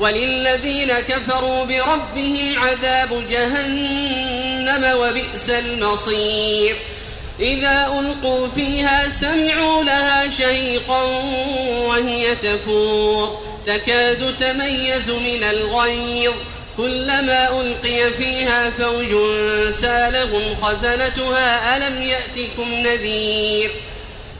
وللذين كفروا بربهم عذاب جهنم وبئس المصير. إذا ألقوا فيها سمعوا لها شيقا وهي تفور. تكاد تميز من الغيظ. كلما ألقي فيها فوج سالهم خزنتها ألم يأتكم نذير؟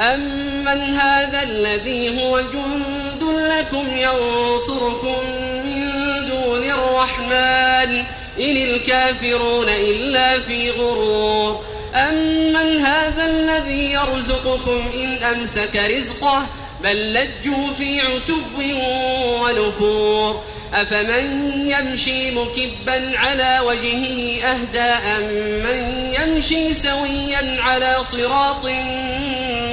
أمن هذا الذي هو جند لكم ينصركم من دون الرحمن إن الكافرون إلا في غرور أمن هذا الذي يرزقكم إن أمسك رزقه بل لجوا في عتب ونفور أفمن يمشي مكبا على وجهه أهدى أم من يمشي سويا على صراط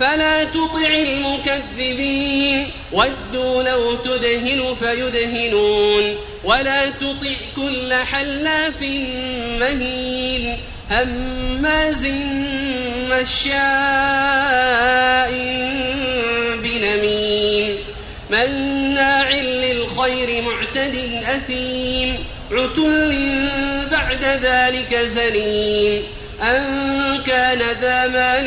فلا تطع المكذبين. ودوا لو تدهن فيدهنون. ولا تطع كل حلاف مهين. هماز مشاء بنميم. مناع للخير معتد أثيم. عتل بعد ذلك زليم أن كان ذا مال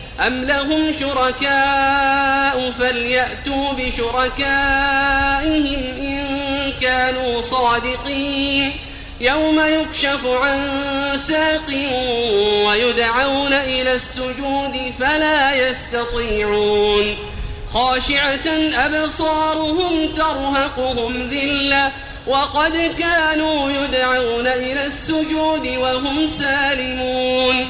أم لهم شركاء فليأتوا بشركائهم إن كانوا صادقين يوم يكشف عن ساق ويدعون إلى السجود فلا يستطيعون خاشعة أبصارهم ترهقهم ذلة وقد كانوا يدعون إلى السجود وهم سالمون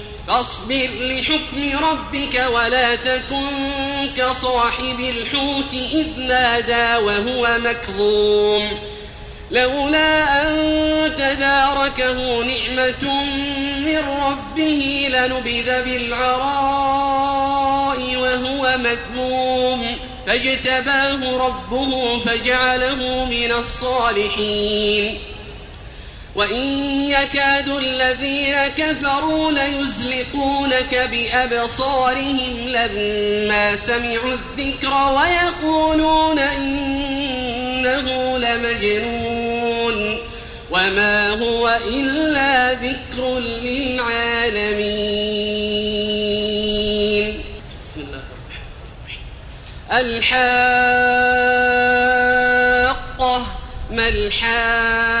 فاصبر لحكم ربك ولا تكن كصاحب الحوت إذ نادى وهو مكظوم. لولا أن تداركه نعمة من ربه لنبذ بالعراء وهو مذموم فاجتباه ربه فجعله من الصالحين. وإن يكاد الذين كفروا ليزلقونك بأبصارهم لما سمعوا الذكر ويقولون إنه لمجنون وما هو إلا ذكر للعالمين. بسم الحاقة ما الحاقة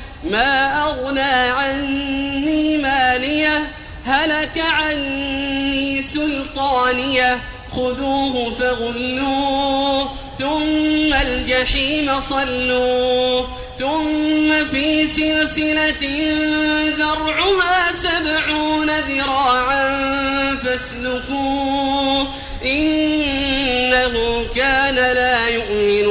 ما أغنى عني مالية هلك عني سلطانية خذوه فغلوه ثم الجحيم صلوه ثم في سلسلة ذرعها سبعون ذراعا فاسلكوه إنه كان لا يؤمن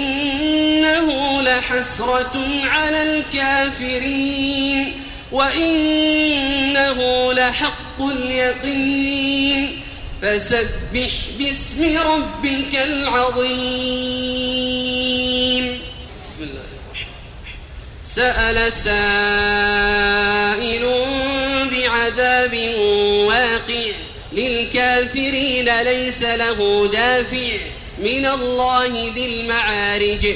لحسرة على الكافرين وإنه لحق اليقين. فسبح باسم ربك العظيم. بسم الله سأل سائل بعذاب واقع للكافرين ليس له دافع من الله ذي المعارج.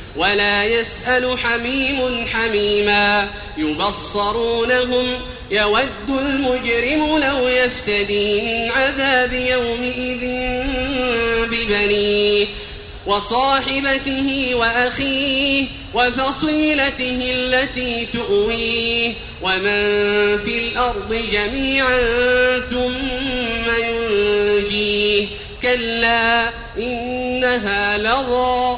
ولا يسأل حميم حميما يبصرونهم يود المجرم لو يفتدي من عذاب يومئذ ببنيه وصاحبته وأخيه وفصيلته التي تؤويه ومن في الأرض جميعا ثم ينجيه كلا إنها لظى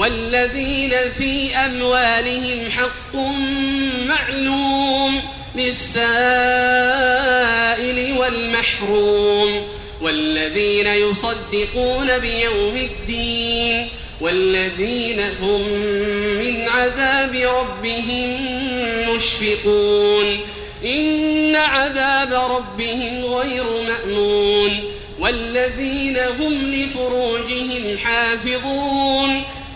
والذين في أموالهم حق معلوم للسائل والمحروم والذين يصدقون بيوم الدين والذين هم من عذاب ربهم مشفقون إن عذاب ربهم غير مأمون والذين هم لفروجهم حافظون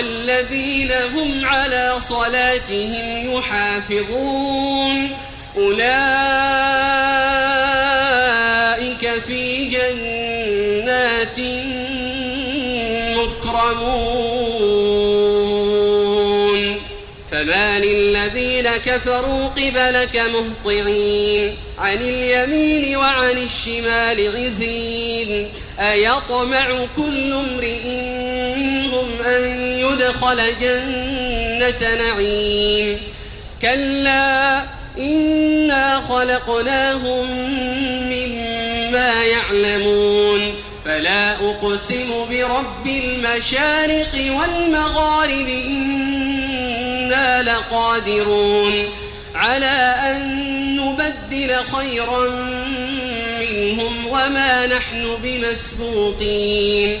والذين هم على صلاتهم يحافظون. أولئك في جنات مكرمون. فما للذين كفروا قبلك مهطعين. عن اليمين وعن الشمال عزين. أيطمع كل امرئ يدخل جنة نعيم. كلا إنا خلقناهم مما يعلمون. فلا أقسم برب المشارق والمغارب إنا لقادرون. على أن نبدل خيرا منهم وما نحن بمسبوقين.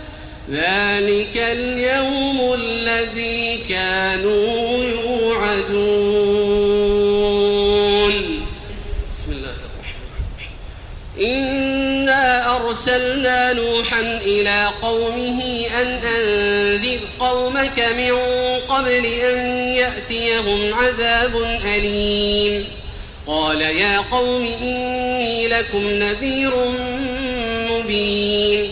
ذلك اليوم الذي كانوا يوعدون. بسم الله الرحمن الرحيم. إنا أرسلنا نوحا إلى قومه أن أنذر قومك من قبل أن يأتيهم عذاب أليم. قال يا قوم إني لكم نذير مبين.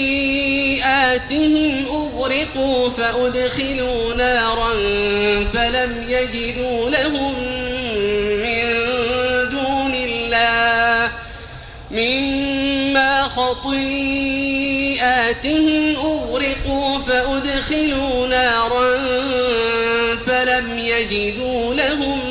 خطيئاتهم أغرقوا فأدخلوا نارا فلم يجدوا لهم من دون الله مما خطيئاتهم أغرقوا فأدخلوا نارا فلم يجدوا لهم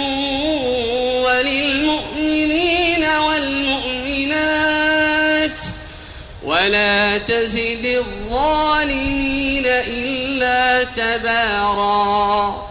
تزد الظالمين إلا تباراً.